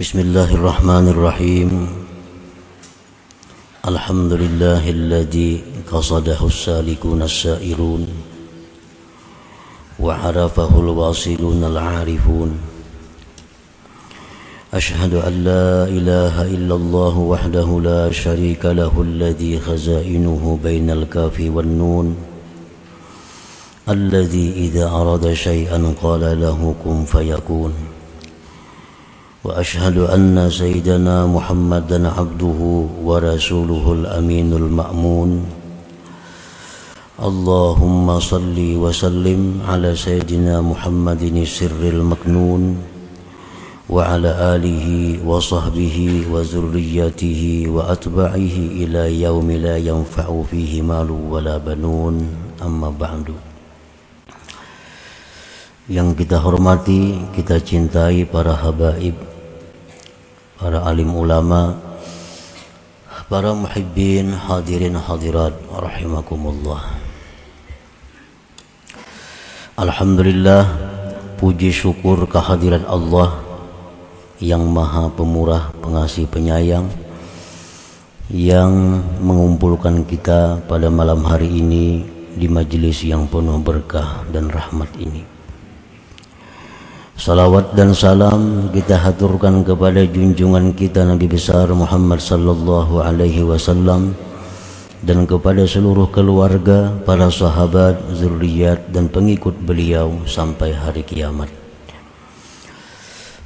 بسم الله الرحمن الرحيم الحمد لله الذي قصده السالكون السائرون وعرفه الواصلون العارفون أشهد أن لا إله إلا الله وحده لا شريك له الذي خزائنه بين الكاف والنون الذي إذا أراد شيئا قال له كن فيكون واشهد ان سيدنا محمدا عبده ورسوله الامين المامون اللهم صل وسلم على سيدنا محمد السر المكنون وعلى اله وصحبه وذريته واتباعه الى يوم لا ينفع فيه مال ولا بنون اما بعد yang kita hormati, kita cintai para habaib para alim ulama, para muhibbin, hadirin hadirat rahimakumullah. Alhamdulillah puji syukur kehadiran Allah yang maha pemurah, pengasih, penyayang yang mengumpulkan kita pada malam hari ini di majelis yang penuh berkah dan rahmat ini. Salawat dan salam kita haturkan kepada junjungan kita Nabi besar Muhammad sallallahu alaihi wasallam dan kepada seluruh keluarga, para sahabat, zuriat dan pengikut beliau sampai hari kiamat.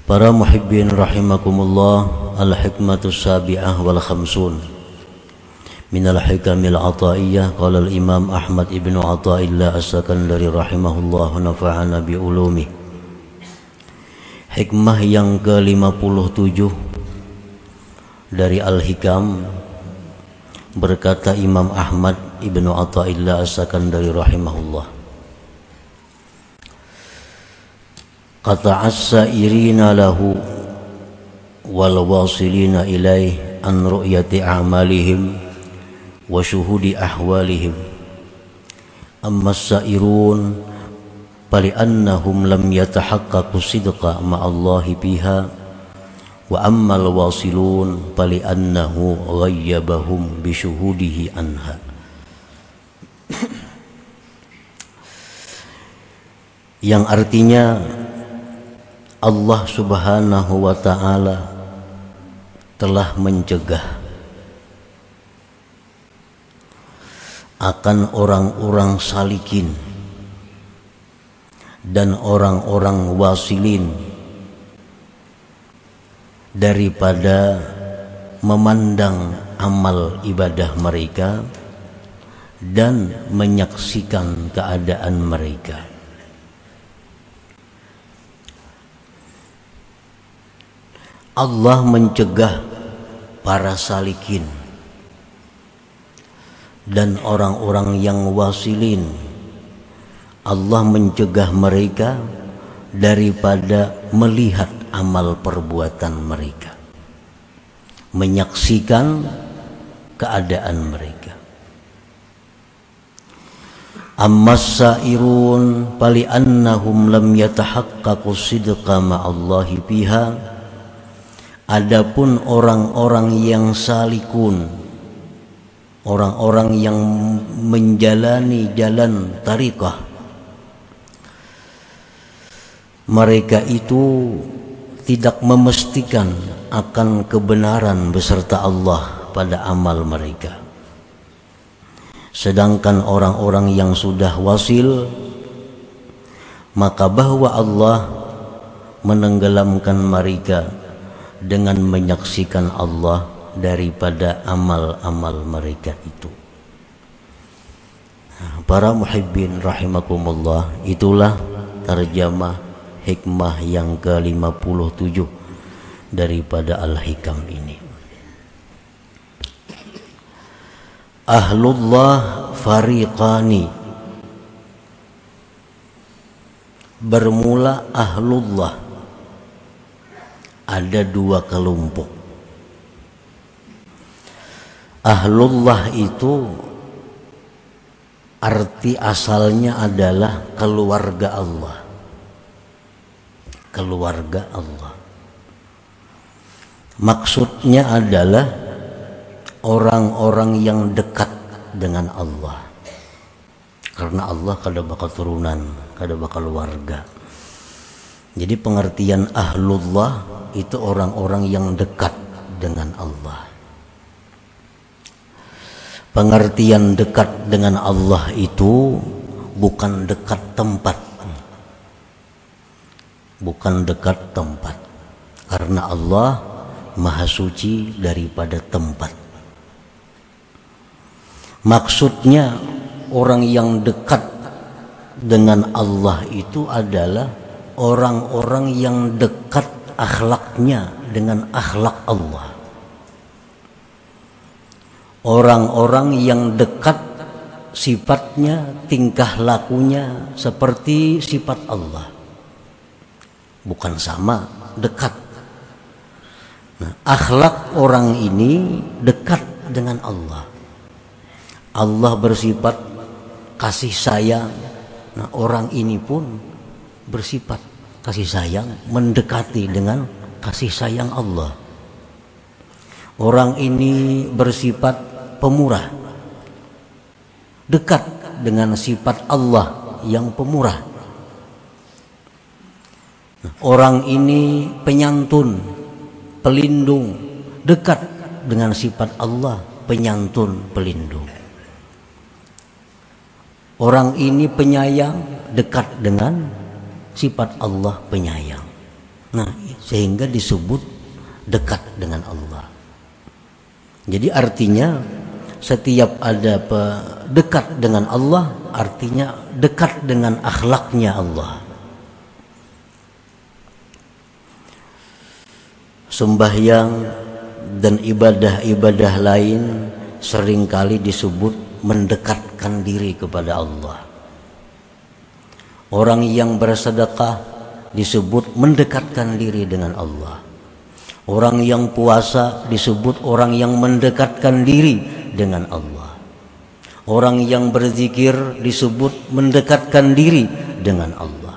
Para muhibbin rahimakumullah, al-hikmatus sabi'ah wal khamsun. Min al-hikamil ataiyah qala al-imam Ahmad ibnu Athaillah as-Sakandari rahimahullah nafa'ana bi ulumih. Hikmah yang ke-57 dari Al-Hikam berkata Imam Ahmad Ibnu Athaillah As-Sakandari rahimahullah. Kata as-sairina lahu wal wasilina ilaih an ru'yati a'malihim wa syuhudi ahwalihim. Amma as-sairun فلأنهم لم يتحققوا صدق مع الله بها وأما الواصلون فلأنه غيبهم بشهوده عنها yang artinya Allah Subhanahu wa taala telah mencegah akan orang-orang salikin dan orang-orang wasilin daripada memandang amal ibadah mereka dan menyaksikan keadaan mereka. Allah mencegah para salikin dan orang-orang yang wasilin Allah mencegah mereka daripada melihat amal perbuatan mereka. Menyaksikan keadaan mereka. Ammas sairun pali annahum lam yatahaqqaqu sidqa ma'allahi biha adapun orang-orang yang salikun orang-orang yang menjalani jalan tarikah mereka itu tidak memastikan akan kebenaran beserta Allah pada amal mereka. Sedangkan orang-orang yang sudah wasil maka bahwa Allah menenggelamkan mereka dengan menyaksikan Allah daripada amal-amal mereka itu. Para muhibbin rahimakumullah itulah terjemah hikmah yang ke-57 daripada Al-Hikam ini. Ahlullah fariqani. Bermula ahlullah. Ada dua kelompok. Ahlullah itu Arti asalnya adalah keluarga Allah keluarga Allah. Maksudnya adalah orang-orang yang dekat dengan Allah. Karena Allah kada bakal turunan, kada bakal warga. Jadi pengertian ahlullah itu orang-orang yang dekat dengan Allah. Pengertian dekat dengan Allah itu bukan dekat tempat. Bukan dekat tempat. Karena Allah maha suci daripada tempat. Maksudnya orang yang dekat dengan Allah itu adalah orang-orang yang dekat akhlaknya dengan akhlak Allah. Orang-orang yang dekat sifatnya, tingkah lakunya seperti sifat Allah. Bukan sama, dekat Nah, akhlak orang ini dekat dengan Allah. Allah bersifat kasih sayang. Nah, orang ini pun bersifat kasih sayang, mendekati dengan kasih sayang Allah. Orang ini bersifat pemurah. Dekat dengan sifat Allah yang pemurah. Orang ini penyantun, pelindung, dekat dengan sifat Allah, penyantun, pelindung. Orang ini penyayang, dekat dengan sifat Allah penyayang. Nah, sehingga disebut dekat dengan Allah. Jadi artinya setiap ada dekat dengan Allah artinya dekat dengan akhlaknya Allah. Sembahyang dan ibadah-ibadah lain sering kali disebut mendekatkan diri kepada Allah. Orang yang bersedekah disebut mendekatkan diri dengan Allah. Orang yang puasa disebut orang yang mendekatkan diri dengan Allah. Orang yang berzikir disebut mendekatkan diri dengan Allah.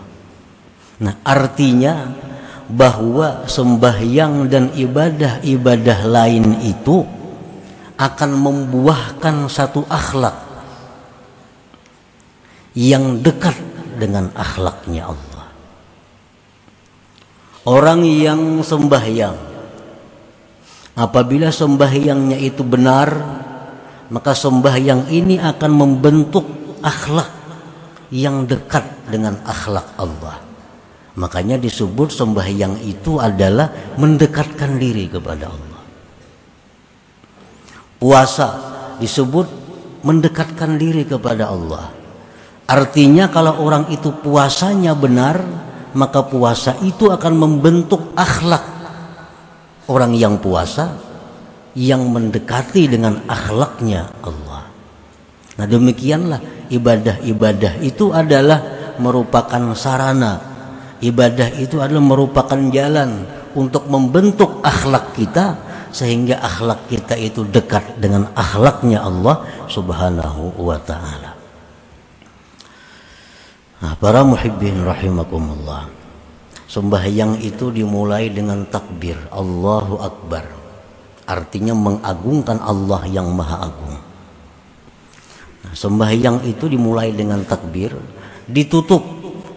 Nah, artinya bahwa sembahyang dan ibadah-ibadah lain itu akan membuahkan satu akhlak yang dekat dengan akhlaknya Allah. Orang yang sembahyang apabila sembahyangnya itu benar maka sembahyang ini akan membentuk akhlak yang dekat dengan akhlak Allah. Makanya disebut sembahyang itu adalah mendekatkan diri kepada Allah. Puasa disebut mendekatkan diri kepada Allah. Artinya kalau orang itu puasanya benar, maka puasa itu akan membentuk akhlak orang yang puasa yang mendekati dengan akhlaknya Allah. Nah demikianlah ibadah-ibadah itu adalah merupakan sarana ibadah itu adalah merupakan jalan untuk membentuk akhlak kita sehingga akhlak kita itu dekat dengan akhlaknya Allah Subhanahu wa taala. Nah, para muhibbin rahimakumullah. Sembahyang itu dimulai dengan takbir Allahu Akbar. Artinya mengagungkan Allah yang Maha Agung. Nah, sembahyang itu dimulai dengan takbir, ditutup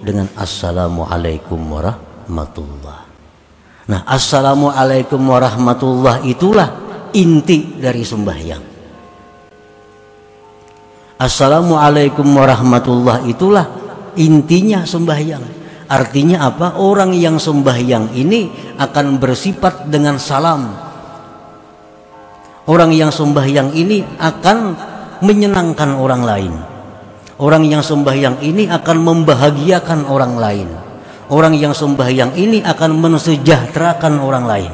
dengan assalamualaikum warahmatullah. Nah, assalamualaikum warahmatullah itulah inti dari sembahyang. Assalamualaikum warahmatullah itulah intinya sembahyang. Artinya apa? Orang yang sembahyang ini akan bersifat dengan salam. Orang yang sembahyang ini akan menyenangkan orang lain. Orang yang sembahyang ini akan membahagiakan orang lain. Orang yang sembahyang ini akan mensejahterakan orang lain.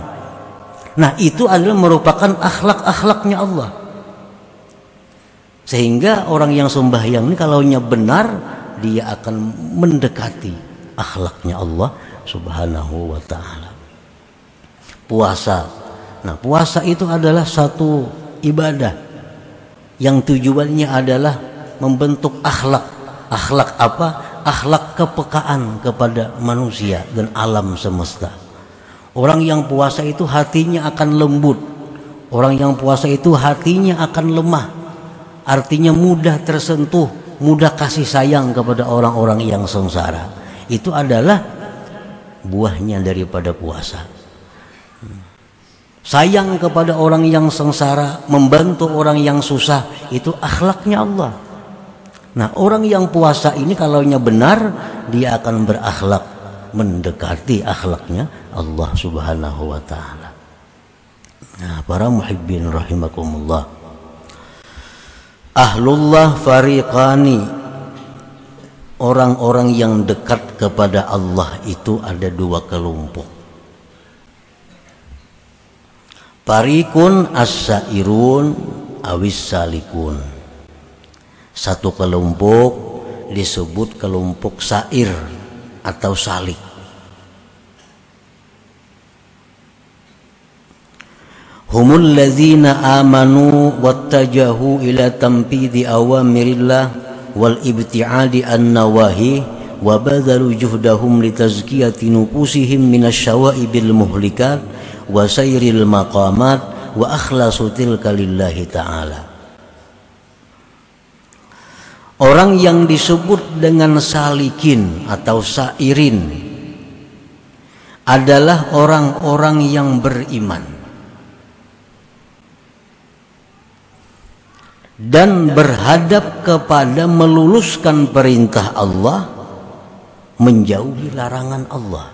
Nah, itu adalah merupakan akhlak-akhlaknya Allah. Sehingga orang yang sembahyang ini kalau benar, dia akan mendekati akhlaknya Allah Subhanahu wa taala. Puasa. Nah, puasa itu adalah satu ibadah yang tujuannya adalah membentuk akhlak. Akhlak apa? Akhlak kepekaan kepada manusia dan alam semesta. Orang yang puasa itu hatinya akan lembut. Orang yang puasa itu hatinya akan lemah. Artinya mudah tersentuh, mudah kasih sayang kepada orang-orang yang sengsara. Itu adalah buahnya daripada puasa. Sayang kepada orang yang sengsara, membantu orang yang susah, itu akhlaknya Allah. Nah, orang yang puasa ini kalaunya benar, dia akan berakhlak mendekati akhlaknya Allah Subhanahu wa taala. Nah, para muhibbin rahimakumullah. Ahlullah fariqani orang-orang yang dekat kepada Allah itu ada dua kelompok. Parikun as-sairun awis salikun. Satu kelompok disebut kelompok sair atau salik. humul ladzina amanu wattajahu ila tanfidhi awamirillah wal ibtiadi an nawahi wa badhalu juhdahum litazkiyati nufusihim minasyawaibil muhlikat wa sayril maqamat wa akhlasu tilka lillahi ta'ala Orang yang disebut dengan salikin atau sairin adalah orang-orang yang beriman dan berhadap kepada meluluskan perintah Allah menjauhi larangan Allah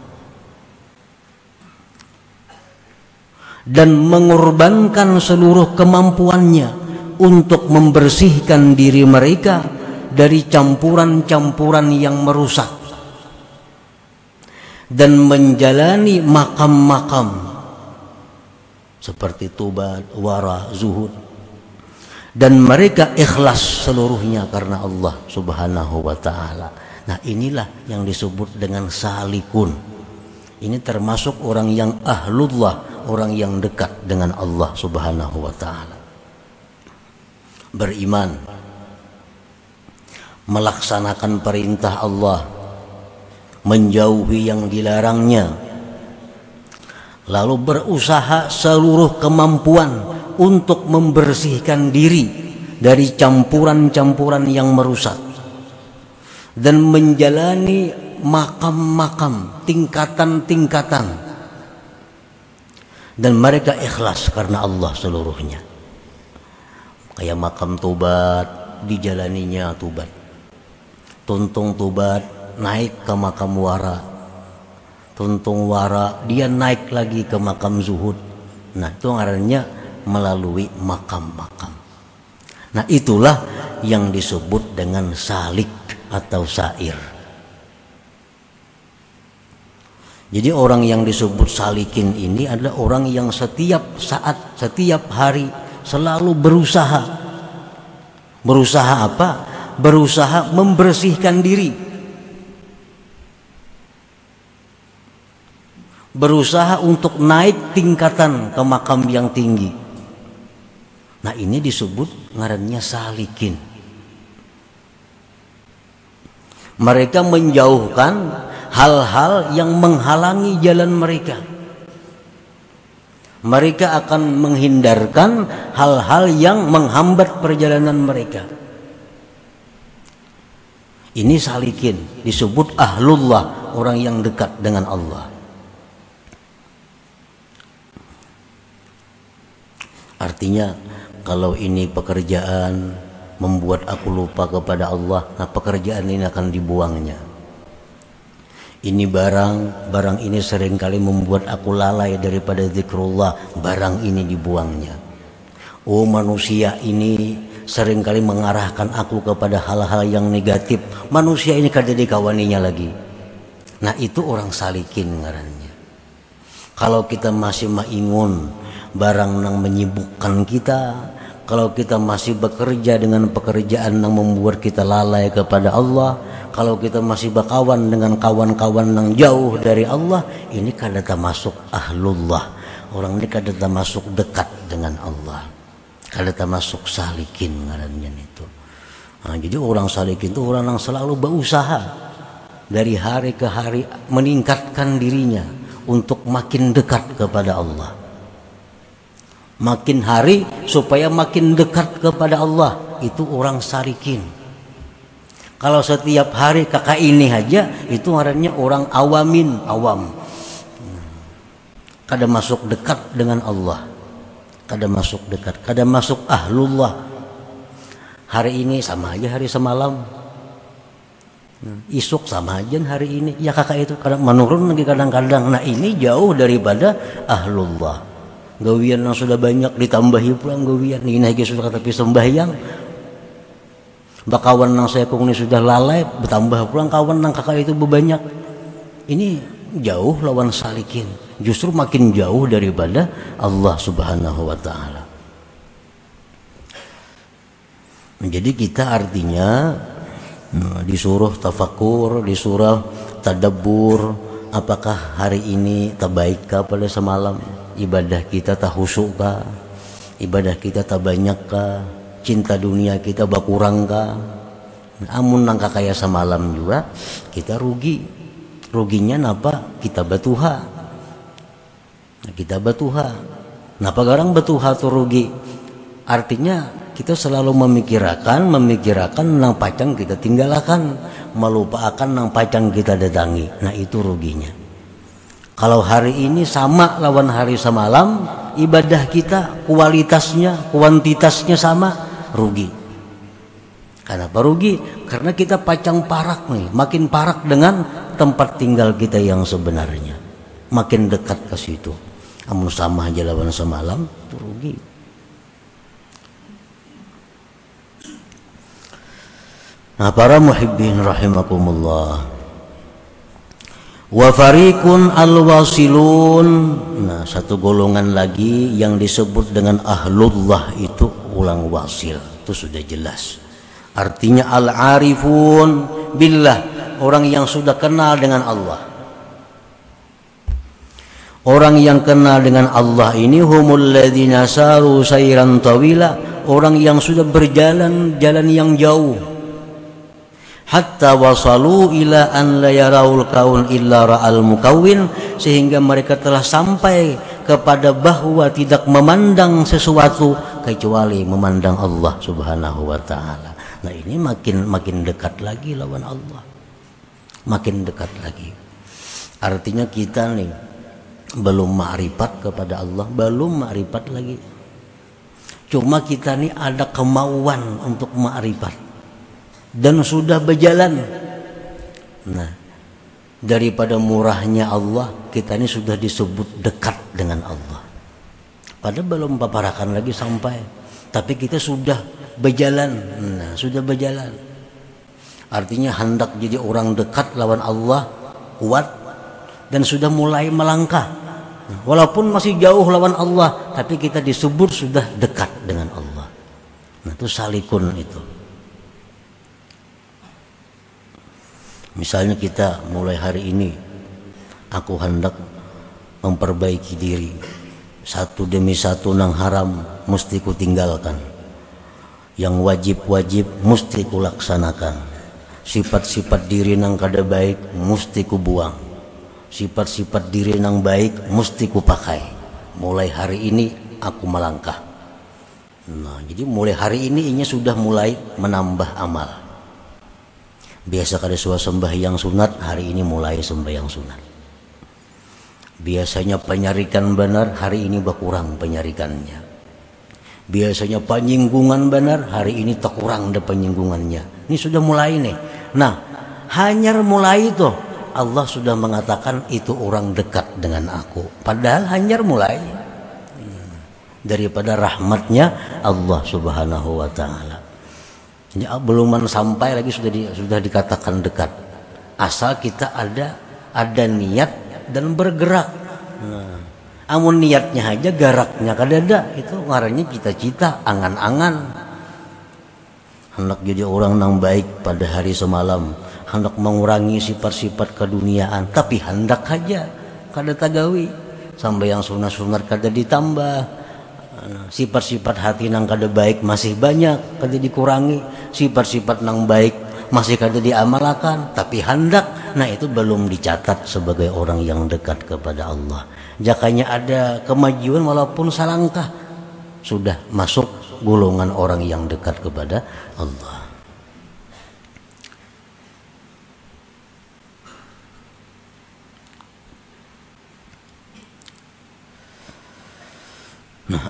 dan mengorbankan seluruh kemampuannya untuk membersihkan diri mereka dari campuran-campuran yang merusak dan menjalani makam-makam seperti tubat, wara, zuhud dan mereka ikhlas seluruhnya karena Allah Subhanahu wa taala. Nah, inilah yang disebut dengan salikun. Ini termasuk orang yang ahlullah, orang yang dekat dengan Allah Subhanahu wa taala. Beriman melaksanakan perintah Allah, menjauhi yang dilarangnya, lalu berusaha seluruh kemampuan untuk membersihkan diri dari campuran-campuran yang merusak dan menjalani makam-makam tingkatan-tingkatan. Dan mereka ikhlas karena Allah seluruhnya. Kayak makam tobat dijalaninya tobat tuntung tobat naik ke makam wara tuntung wara dia naik lagi ke makam zuhud nah itu ngarannya melalui makam-makam. Nah itulah yang disebut dengan salik atau sair. Jadi orang yang disebut salikin ini adalah orang yang setiap saat, setiap hari selalu berusaha. Berusaha apa? Berusaha membersihkan diri. Berusaha untuk naik tingkatan ke makam yang tinggi Nah ini disebut ngarannya salikin. Mereka menjauhkan hal-hal yang menghalangi jalan mereka. Mereka akan menghindarkan hal-hal yang menghambat perjalanan mereka. Ini salikin, disebut ahlullah, orang yang dekat dengan Allah. Artinya kalau ini pekerjaan membuat aku lupa kepada Allah, nah pekerjaan ini akan dibuangnya. Ini barang, barang ini sering kali membuat aku lalai daripada zikrullah, barang ini dibuangnya. Oh manusia ini sering kali mengarahkan aku kepada hal-hal yang negatif. Manusia ini kada dikawaninya lagi. Nah itu orang salikin ngarannya. Kalau kita masih maingun barang yang menyibukkan kita kalau kita masih bekerja dengan pekerjaan yang membuat kita lalai kepada Allah kalau kita masih berkawan dengan kawan-kawan yang jauh dari Allah ini kada termasuk ahlullah orang ini kada termasuk dekat dengan Allah kada termasuk salikin ngarannya itu nah, jadi orang salikin itu orang yang selalu berusaha dari hari ke hari meningkatkan dirinya untuk makin dekat kepada Allah. Makin hari supaya makin dekat kepada Allah itu orang sarikin. Kalau setiap hari kakak ini aja itu artinya orang awamin, awam. Kada masuk dekat dengan Allah. Kada masuk dekat, kada masuk ahlullah. Hari ini sama aja hari semalam. Isuk sama aja hari ini. Ya kakak itu kadang menurun lagi kadang-kadang. Nah ini jauh daripada ahlullah. Gawian yang sudah banyak ditambahi pulang gawian. Ini lagi sudah tapi sembahyang. Bakawan yang saya ini sudah lalai. Bertambah pulang kawan yang kakak itu berbanyak. Ini jauh lawan salikin. Justru makin jauh daripada Allah subhanahu wa ta'ala. Jadi kita artinya Nah, disuruh tafakur, disuruh tadabbur, apakah hari ini terbaik kah pada semalam? Ibadah kita tak husuk kah? Ibadah kita tak banyak kah? Cinta dunia kita berkurang kah? Amun nangka kaya semalam juga kita rugi. Ruginya napa? Kita batuha. Nah, kita batuha. Napa garang batuha tuh rugi? Artinya kita selalu memikirkan memikirkan nang pacang kita tinggalkan melupakan nang pacang kita datangi. Nah itu ruginya. Kalau hari ini sama lawan hari semalam ibadah kita kualitasnya kuantitasnya sama rugi. Kenapa rugi? Karena kita pacang parak nih makin parak dengan tempat tinggal kita yang sebenarnya. Makin dekat ke situ. Amun sama aja lawan semalam rugi Nah, para muhibbin rahimakumullah. Wa fariqun al-wasilun. Nah, satu golongan lagi yang disebut dengan ahlullah itu ulang wasil. Itu sudah jelas. Artinya al-arifun billah, orang yang sudah kenal dengan Allah. Orang yang kenal dengan Allah ini humul ladzina saru sayran tawila, orang yang sudah berjalan jalan yang jauh hatta wasalu ila an la yaraul kaun illa ra'al mukawin sehingga mereka telah sampai kepada bahwa tidak memandang sesuatu kecuali memandang Allah Subhanahu wa taala. Nah, ini makin makin dekat lagi lawan Allah. Makin dekat lagi. Artinya kita nih belum ma'rifat kepada Allah, belum ma'rifat lagi. Cuma kita nih ada kemauan untuk ma'rifat dan sudah berjalan. Nah, daripada murahnya Allah, kita ini sudah disebut dekat dengan Allah. Padahal belum paparakan lagi sampai, tapi kita sudah berjalan. Nah, sudah berjalan. Artinya hendak jadi orang dekat lawan Allah kuat dan sudah mulai melangkah. Walaupun masih jauh lawan Allah, tapi kita disebut sudah dekat dengan Allah. Nah, itu salikun itu. Misalnya kita mulai hari ini aku hendak memperbaiki diri. Satu demi satu nang haram mesti ku tinggalkan. Yang wajib-wajib mesti ku laksanakan. Sifat-sifat diri nang kada baik mesti ku buang. Sifat-sifat diri nang baik mesti ku pakai. Mulai hari ini aku melangkah. Nah, jadi mulai hari ini ini sudah mulai menambah amal biasa kada suah yang sunat hari ini mulai yang sunat. Biasanya penyarikan benar hari ini berkurang penyarikannya. Biasanya penyinggungan benar hari ini tak kurang ada penyinggungannya. Ini sudah mulai nih. Nah hanya mulai itu Allah sudah mengatakan itu orang dekat dengan aku. Padahal hanya mulai. Hmm. daripada rahmatnya Allah subhanahu wa ta'ala Ya, belum sampai lagi sudah di, sudah dikatakan dekat. Asal kita ada ada niat dan bergerak. Nah, amun niatnya aja garaknya kadada itu ngarannya cita-cita, angan-angan. Hendak jadi orang yang baik pada hari semalam, hendak mengurangi sifat-sifat keduniaan, tapi hendak aja kada tagawi sampai yang sunat-sunat kada ditambah sifat-sifat hati nang kada baik masih banyak kada dikurangi. Sifat-sifat nang baik masih kada diamalkan tapi hendak nah itu belum dicatat sebagai orang yang dekat kepada Allah. Jakanya ada kemajuan walaupun salangkah sudah masuk golongan orang yang dekat kepada Allah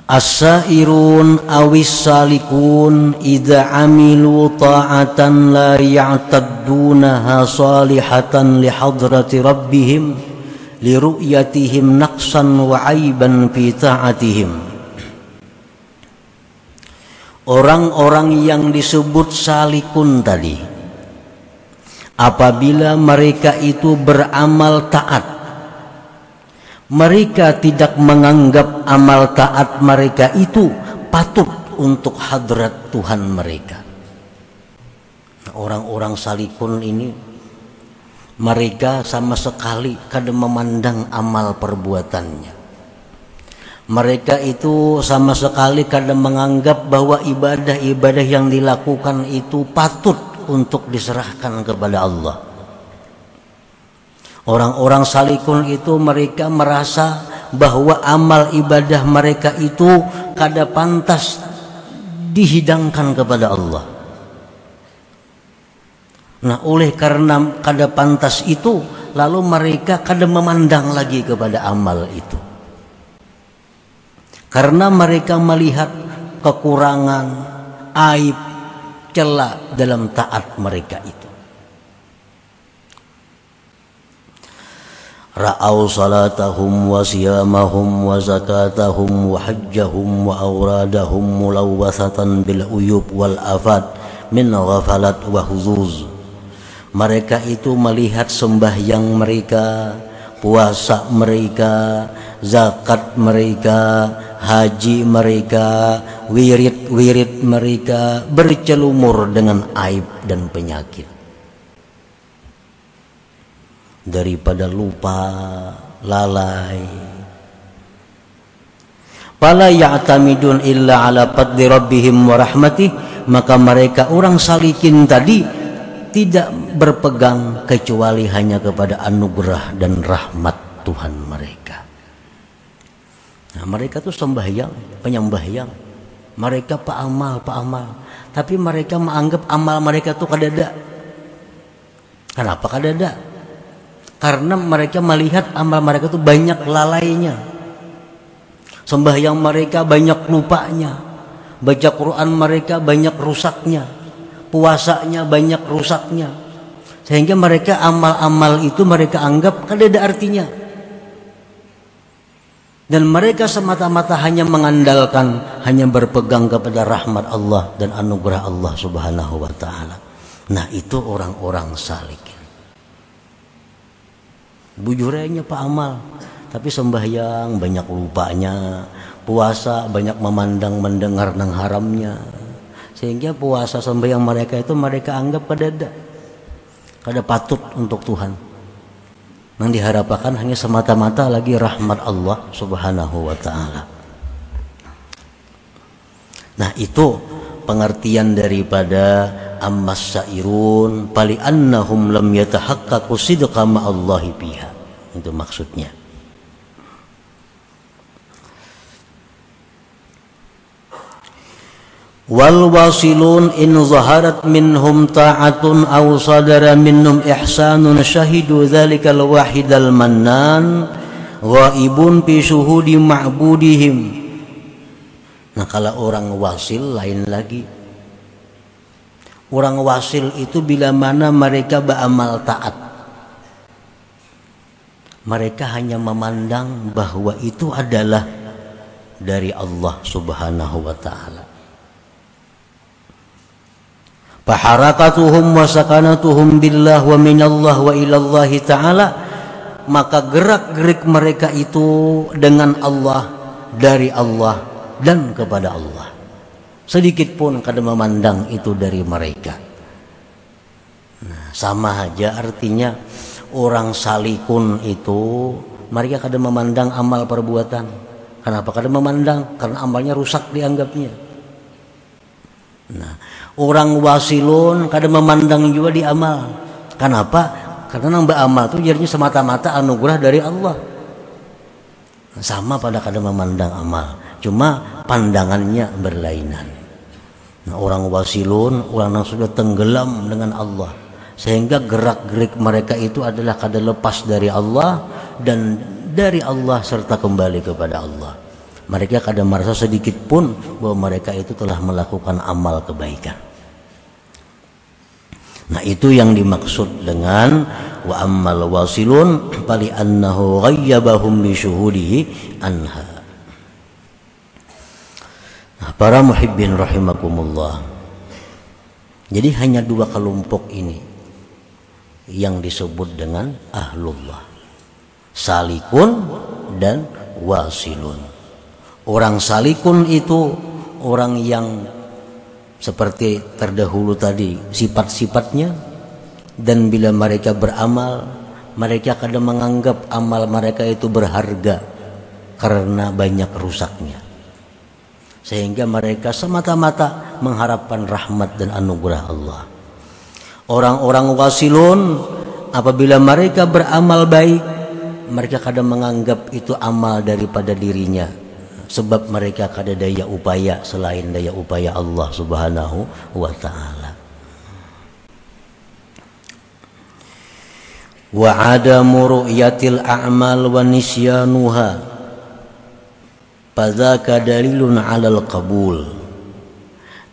As-sairun awis salikun idza amilu ta'atan la ya'taddunaha salihatan li hadrati rabbihim li ru'yatihim naqsan wa aiban fi ta'atihim. Orang-orang yang disebut salikun tadi apabila mereka itu beramal taat mereka tidak menganggap amal taat mereka itu patut untuk hadrat Tuhan mereka. Orang-orang salikun ini mereka sama sekali kadang memandang amal perbuatannya. Mereka itu sama sekali kadang menganggap bahwa ibadah-ibadah yang dilakukan itu patut untuk diserahkan kepada Allah. Orang-orang salikun itu mereka merasa bahwa amal ibadah mereka itu kada pantas dihidangkan kepada Allah. Nah, oleh karena kada pantas itu, lalu mereka kada memandang lagi kepada amal itu. Karena mereka melihat kekurangan, aib, celah dalam taat mereka itu. رأوا صلاتهم وصيامهم وزكاتهم وحجهم وأورادهم ملوثة بالعيوب والآفات من غفلت وهزوز mereka itu melihat sembahyang mereka puasa mereka zakat mereka haji mereka wirid-wirid mereka bercelumur dengan aib dan penyakit daripada lupa lalai Fala ya'tamidun illa ala fadli rabbihim wa rahmatih maka mereka orang salikin tadi tidak berpegang kecuali hanya kepada anugerah dan rahmat Tuhan mereka. Nah, mereka tuh sembahyang, penyembahyang. Mereka pak amal, pak amal. Tapi mereka menganggap amal mereka tuh kadada. Kenapa kadada? Karena mereka melihat amal mereka itu banyak lalainya. Sembahyang mereka banyak lupanya. Baca Quran mereka banyak rusaknya. Puasanya banyak rusaknya. Sehingga mereka amal-amal itu mereka anggap kan ada artinya. Dan mereka semata-mata hanya mengandalkan hanya berpegang kepada rahmat Allah dan anugerah Allah Subhanahu wa taala. Nah, itu orang-orang salik bujurnya Pak Amal. Tapi sembahyang banyak lupanya. Puasa banyak memandang mendengar nang haramnya. Sehingga puasa sembahyang mereka itu mereka anggap ada kada patut untuk Tuhan. Yang diharapkan hanya semata-mata lagi rahmat Allah subhanahu wa ta'ala. Nah itu pengertian daripada ammas sairun pali annahum lam yatahaqqaqu sidqa ma'allahi biha itu maksudnya. Wal wasilun in zaharat minhum ta'atun aw sadara minhum ihsanun syahidu dzalikal wahidal mannan ghaibun fi syuhudi ma'budihim. Nah kalau orang wasil lain lagi Orang wasil itu bila mana mereka beramal taat. Mereka hanya memandang bahwa itu adalah dari Allah Subhanahu wa taala. Faharakatuhum wa sakanatuhum billah wa minallah wa ilallahi ta'ala maka gerak-gerik mereka itu dengan Allah dari Allah dan kepada Allah sedikit pun kada memandang itu dari mereka. Nah, sama aja artinya orang salikun itu mereka kada memandang amal perbuatan. Kenapa kada memandang? Karena amalnya rusak dianggapnya. Nah orang wasilun kada memandang juga di amal. Kenapa? Karena nang amal itu jadinya semata-mata anugerah dari Allah. Sama pada kadang memandang amal. Cuma pandangannya berlainan nah, orang wasilun orang yang sudah tenggelam dengan Allah. Sehingga gerak-gerik mereka itu adalah kadang lepas dari Allah dan dari Allah serta kembali kepada Allah. Mereka kadang merasa sedikit pun bahwa mereka itu telah melakukan amal kebaikan. Nah itu yang dimaksud dengan wa ammal wasilun fali annahu ghayyabahum bi syuhudihi anha. Nah, para muhibbin rahimakumullah. Jadi hanya dua kelompok ini yang disebut dengan ahlullah. Salikun dan wasilun. Orang salikun itu orang yang seperti terdahulu tadi sifat-sifatnya dan bila mereka beramal mereka kadang menganggap amal mereka itu berharga karena banyak rusaknya sehingga mereka semata-mata mengharapkan rahmat dan anugerah Allah. Orang-orang wasilun apabila mereka beramal baik mereka kadang menganggap itu amal daripada dirinya. Sebab mereka kada daya upaya selain daya upaya Allah Subhanahu wa taala. Wa adamu ru'yatil a'mal wa nisyanuha fadzaka dalilun 'alal qabul.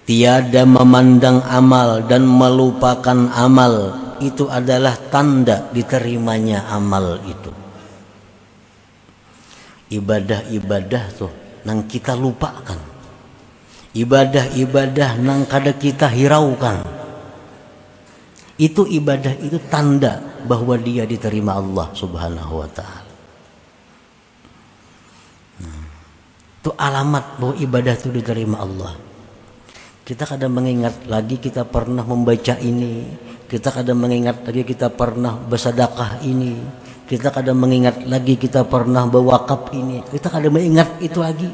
Tiada memandang amal dan melupakan amal itu adalah tanda diterimanya amal itu. Ibadah-ibadah tuh nang kita lupakan ibadah-ibadah nang kada kita hiraukan itu ibadah itu tanda bahwa dia diterima Allah subhanahu wa ta'ala itu alamat bahwa ibadah itu diterima Allah kita kadang mengingat lagi kita pernah membaca ini kita kadang mengingat lagi kita pernah bersedekah ini kita kadang mengingat lagi kita pernah berwakaf ini. Kita kadang mengingat itu lagi.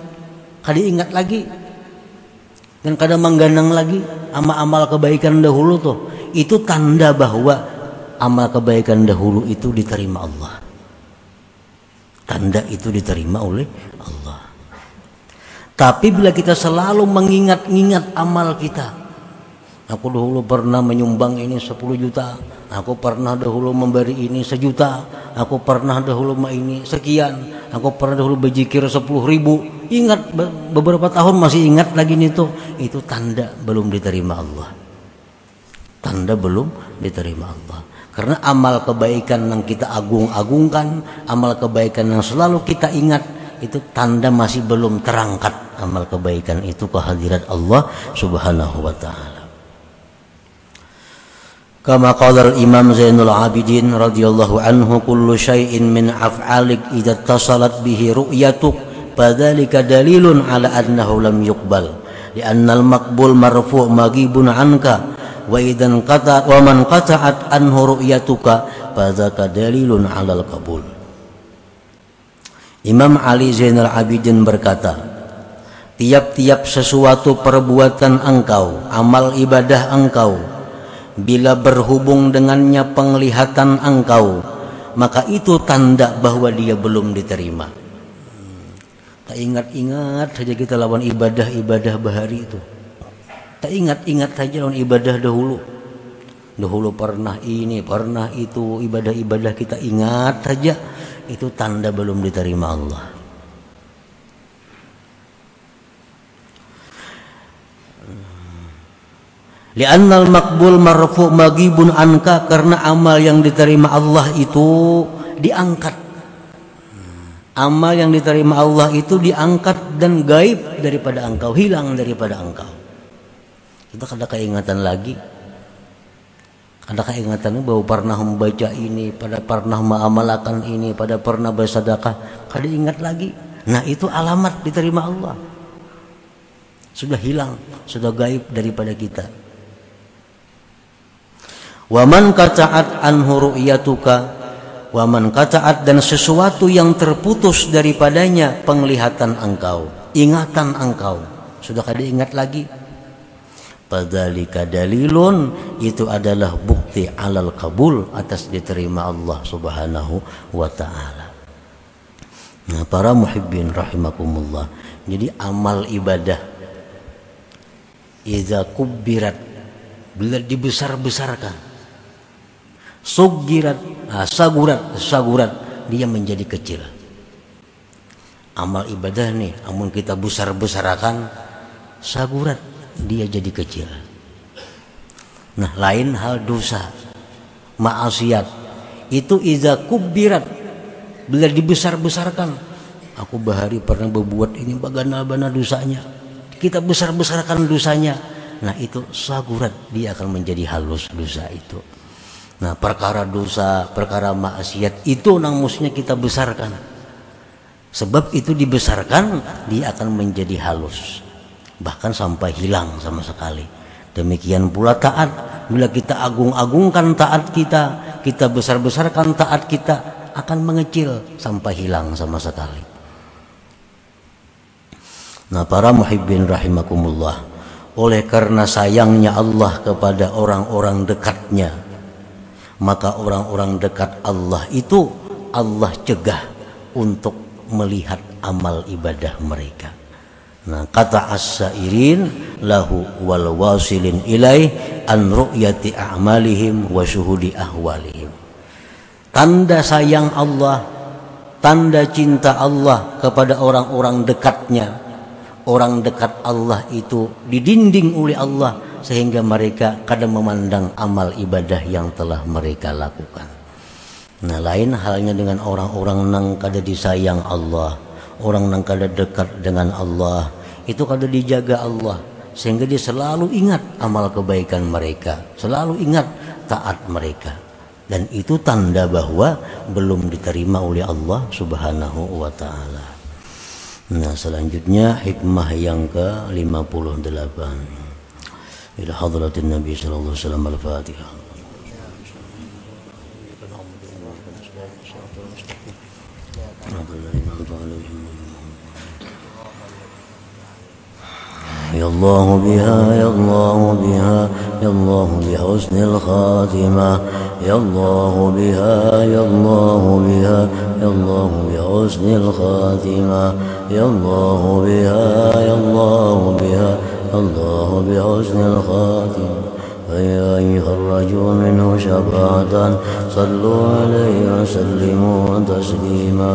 Kadang ingat lagi. Dan kadang menggandang lagi amal-amal kebaikan dahulu tuh. Itu tanda bahwa amal kebaikan dahulu itu diterima Allah. Tanda itu diterima oleh Allah. Tapi bila kita selalu mengingat-ingat amal kita. Aku dahulu pernah menyumbang ini 10 juta Aku pernah dahulu memberi ini sejuta. Aku pernah dahulu ini sekian. Aku pernah dahulu berzikir sepuluh ribu. Ingat beberapa tahun masih ingat lagi nih tuh. Itu tanda belum diterima Allah. Tanda belum diterima Allah. Karena amal kebaikan yang kita agung-agungkan, amal kebaikan yang selalu kita ingat, itu tanda masih belum terangkat amal kebaikan itu kehadirat Allah Subhanahu wa taala. Kama qala al-Imam Zainul Abidin radhiyallahu anhu kullu syai'in min af'alik idza tasalat bihi ru'yatuk padzalika dalilun ala annahu lam yuqbal li'anna al-maqbul marfu' maghibun anka wa idan qata wa man qata'at anhu ru'yatuka fadzaka dalilun ala al-qabul Imam Ali Zainal Abidin berkata, Tiap-tiap sesuatu perbuatan engkau Amal ibadah engkau bila berhubung dengannya penglihatan engkau maka itu tanda bahwa dia belum diterima. Tak ingat-ingat saja kita lawan ibadah-ibadah bahari itu. Tak ingat-ingat saja lawan ibadah dahulu. Dahulu pernah ini pernah itu ibadah-ibadah kita ingat saja itu tanda belum diterima Allah Li'annal makbul marfu magibun anka karena amal yang diterima Allah itu diangkat. Amal yang diterima Allah itu diangkat dan gaib daripada engkau, hilang daripada engkau. Kita kada keingatan lagi. Kada keingatan bahwa pernah membaca ini, pada pernah mengamalkan ini, pada pernah bersedekah, kada ingat lagi. Nah, itu alamat diterima Allah. Sudah hilang, sudah gaib daripada kita. Waman kata'at anhu ru'yatuka Waman kata'at dan sesuatu yang terputus daripadanya penglihatan engkau Ingatan engkau Sudah kada ingat lagi Fadzalika dalilun itu adalah bukti alal kabul atas diterima Allah Subhanahu wa taala. Nah, para muhibbin rahimakumullah. Jadi amal ibadah iza kubirat bila dibesar-besarkan sugirat sagurat sagurat. Dia menjadi kecil. Amal ibadah nih amun kita besar-besarkan sagurat dia jadi kecil. Nah lain hal dosa maasiat itu iza kubirat bila dibesar-besarkan. Aku bahari pernah berbuat ini bagaimana dosanya. Kita besar-besarkan dosanya. Nah itu sagurat dia akan menjadi halus dosa itu nah perkara dosa perkara maksiat itu nang mestinya kita besarkan. Sebab itu dibesarkan dia akan menjadi halus. Bahkan sampai hilang sama sekali. Demikian pula taat. Bila kita agung-agungkan taat kita kita besar-besarkan taat kita akan mengecil sampai hilang sama sekali. Nah para muhibbin rahimakumullah. Oleh karena sayangnya Allah kepada orang-orang dekatnya maka orang-orang dekat Allah itu Allah cegah untuk melihat amal ibadah mereka Nah, kata as-sairin lahu wal wasilin ilaih an ru'yati a'malihim wa syuhudi ahwalihim. Tanda sayang Allah, tanda cinta Allah kepada orang-orang dekatnya. Orang dekat Allah itu didinding oleh Allah sehingga mereka kadang memandang amal ibadah yang telah mereka lakukan. Nah, lain halnya dengan orang-orang nang kada disayang Allah orang yang kada dekat dengan Allah itu kada dijaga Allah sehingga dia selalu ingat amal kebaikan mereka selalu ingat taat mereka dan itu tanda bahwa belum diterima oleh Allah Subhanahu wa taala. Nah, selanjutnya hikmah yang ke-58. Ila hadratin Nabi sallallahu alaihi wasallam al-Fatihah. يا الله بها يا الله بها يا الله بحسن الخاتمة يا الله بها يا الله بها يا الله بحسن الخاتمة يا الله بها يا الله بها الله بحسن الخاتمة فيا أيها الرجل منه شفاعة. صلوا عليه وسلموا تسليما.